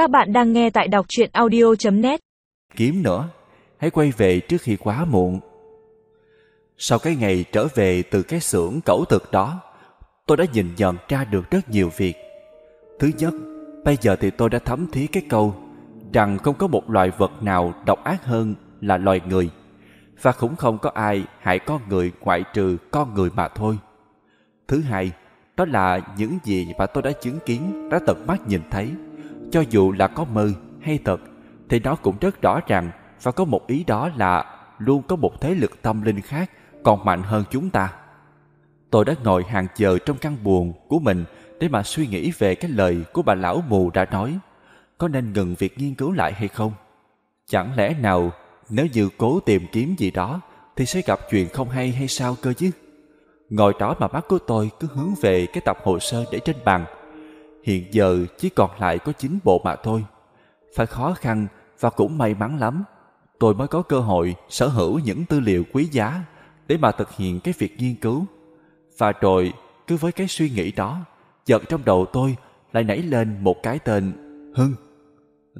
Các bạn đang nghe tại đọc truyện audio.net Kiếm nữa, hãy quay về trước khi quá muộn. Sau cái ngày trở về từ cái xưởng cẩu thực đó, tôi đã nhìn nhận ra được rất nhiều việc. Thứ nhất, bây giờ thì tôi đã thấm thí cái câu rằng không có một loài vật nào độc ác hơn là loài người và cũng không có ai hại con người ngoại trừ con người mà thôi. Thứ hai, đó là những gì mà tôi đã chứng kiến, đã tận mắt nhìn thấy. Cho dù là có mơ hay thật, thì nó cũng rất rõ ràng và có một ý đó là luôn có một thế lực tâm linh khác còn mạnh hơn chúng ta. Tôi đã ngồi hàng chờ trong căn buồn của mình để mà suy nghĩ về cái lời của bà lão mù đã nói. Có nên ngừng việc nghiên cứu lại hay không? Chẳng lẽ nào nếu như cố tìm kiếm gì đó thì sẽ gặp chuyện không hay hay sao cơ chứ? Ngồi đó mà mắt của tôi cứ hướng về cái tập hồ sơ để trên bàn. Hiện giờ chỉ còn lại có 9 bộ mà thôi. Phải khó khăn và cũng may mắn lắm. Tôi mới có cơ hội sở hữu những tư liệu quý giá để mà thực hiện cái việc nghiên cứu. Và rồi, cứ với cái suy nghĩ đó, chợt trong đầu tôi lại nảy lên một cái tên Hưng.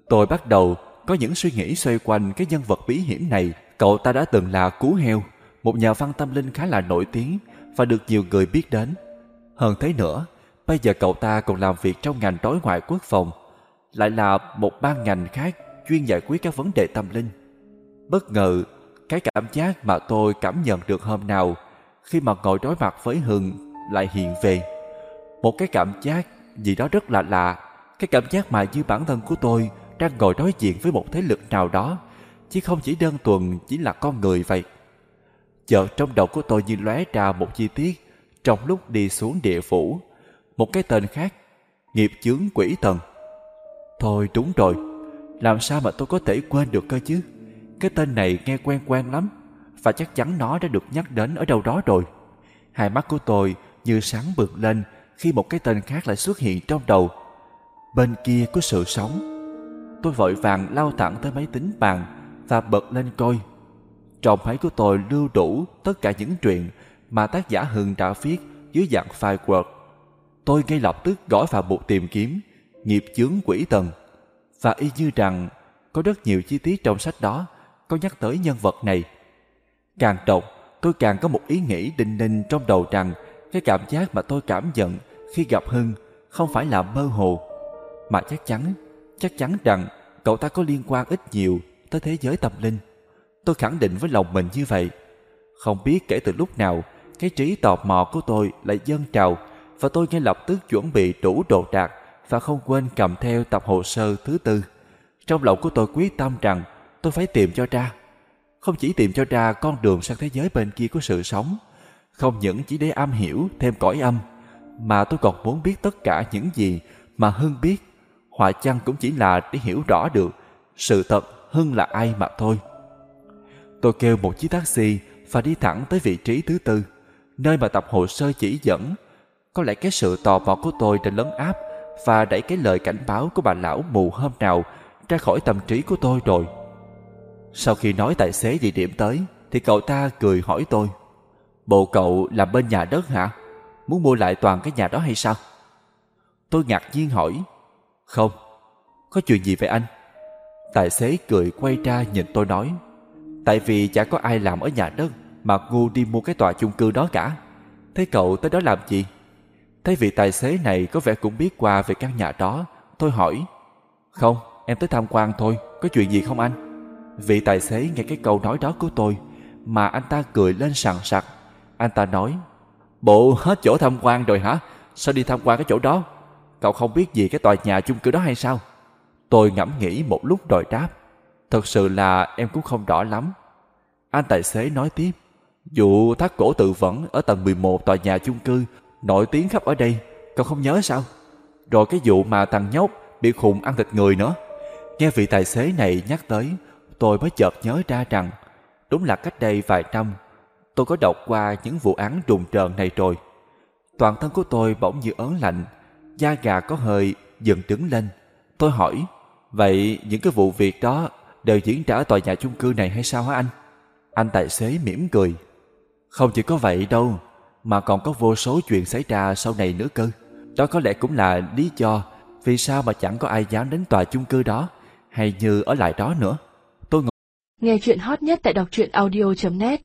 Tôi bắt đầu có những suy nghĩ xoay quanh cái nhân vật bí hiểm này. Cậu ta đã từng là Cú Heo, một nhà văn tâm linh khá là nổi tiếng và được nhiều người biết đến. Hơn thế nữa, bây giờ cậu ta còn làm việc trong ngành đối ngoại quốc phòng, lại là một ban ngành khác chuyên giải quyết các vấn đề tâm linh. Bất ngờ, cái cảm giác mà tôi cảm nhận được hôm nào khi mà ngồi đối mặt với Hưng lại hiện về. Một cái cảm giác gì đó rất là lạ, cái cảm giác mà như bản thân của tôi đang ngồi đối diện với một thế lực nào đó, chứ không chỉ đơn thuần chỉ là con người vậy. Chợt trong đầu của tôi như lóe ra một chi tiết trong lúc đi xuống địa phủ. Một cái tên khác, nghiệp chướng quỷ thần. Thôi đúng rồi, làm sao mà tôi có thể quên được cơ chứ? Cái tên này nghe quen quen lắm, và chắc chắn nó đã được nhắc đến ở đâu đó rồi. Hai mắt của tôi như sáng bừng lên khi một cái tên khác lại xuất hiện trong đầu. Bên kia có sự sống. Tôi vội vàng lao thẳng tới máy tính bàn và bật lên coi trong máy của tôi lưu đủ tất cả những chuyện mà tác giả Hưng đã viết dưới dạng file Word. Tôi ngay lập tức gõ vào bộ tìm kiếm nghiệp chướng quỷ tần và y như rằng có rất nhiều chi tiết trong sách đó có nhắc tới nhân vật này. Càng đọc, tôi càng có một ý nghĩ đinh ninh trong đầu rằng cái cảm giác mà tôi cảm nhận khi gặp Hưng không phải là mơ hồ, mà chắc chắn, chắc chắn rằng cậu ta có liên quan ít nhiều tới thế giới tâm linh. Tôi khẳng định với lòng mình như vậy. Không biết kể từ lúc nào, cái trí tò mò của tôi lại dâng trào và tôi ngay lập tức chuẩn bị đủ đồ đạc và không quên cầm theo tập hồ sơ thứ tư. Trong lòng của tôi quyết tâm rằng tôi phải tìm cho ra. Không chỉ tìm cho ra con đường sang thế giới bên kia của sự sống, không những chỉ để am hiểu thêm cõi âm, mà tôi còn muốn biết tất cả những gì mà Hưng biết. Họa chăng cũng chỉ là để hiểu rõ được sự thật Hưng là ai mà thôi. Tôi kêu một chiếc taxi và đi thẳng tới vị trí thứ tư, nơi mà tập hồ sơ chỉ dẫn. Có lẽ cái sự tò mò của tôi đã lấn áp và đẩy cái lời cảnh báo của bà lão mù hôm nào ra khỏi tâm trí của tôi rồi. Sau khi nói tài xế địa điểm tới, thì cậu ta cười hỏi tôi. Bộ cậu làm bên nhà đất hả? Muốn mua lại toàn cái nhà đó hay sao? Tôi ngạc nhiên hỏi. Không, có chuyện gì vậy anh? Tài xế cười quay ra nhìn tôi nói. Tại vì chả có ai làm ở nhà đất mà ngu đi mua cái tòa chung cư đó cả. Thế cậu tới đó làm gì? Thấy vị tài xế này có vẻ cũng biết qua về căn nhà đó. Tôi hỏi. Không, em tới tham quan thôi. Có chuyện gì không anh? Vị tài xế nghe cái câu nói đó của tôi mà anh ta cười lên sằng sặc. Anh ta nói. Bộ hết chỗ tham quan rồi hả? Sao đi tham quan cái chỗ đó? Cậu không biết gì cái tòa nhà chung cư đó hay sao? Tôi ngẫm nghĩ một lúc rồi đáp. Thật sự là em cũng không rõ lắm. Anh tài xế nói tiếp. Vụ thắt cổ tự vẫn ở tầng 11 tòa nhà chung cư nổi tiếng khắp ở đây. Cậu không nhớ sao? Rồi cái vụ mà thằng nhóc bị khùng ăn thịt người nữa. Nghe vị tài xế này nhắc tới, tôi mới chợt nhớ ra rằng đúng là cách đây vài năm tôi có đọc qua những vụ án trùng trợn này rồi. Toàn thân của tôi bỗng như ớn lạnh, da gà có hơi dần đứng lên. Tôi hỏi, vậy những cái vụ việc đó đều diễn ra ở tòa nhà chung cư này hay sao hả anh? Anh tài xế mỉm cười. Không chỉ có vậy đâu, mà còn có vô số chuyện xảy ra sau này nữa cơ. Đó có lẽ cũng là lý do Vì sao mà chẳng có ai dám đến tòa chung cư đó, Hay như ở lại đó nữa Tôi Nghe chuyện hot nhất tại đọc truyện audio.net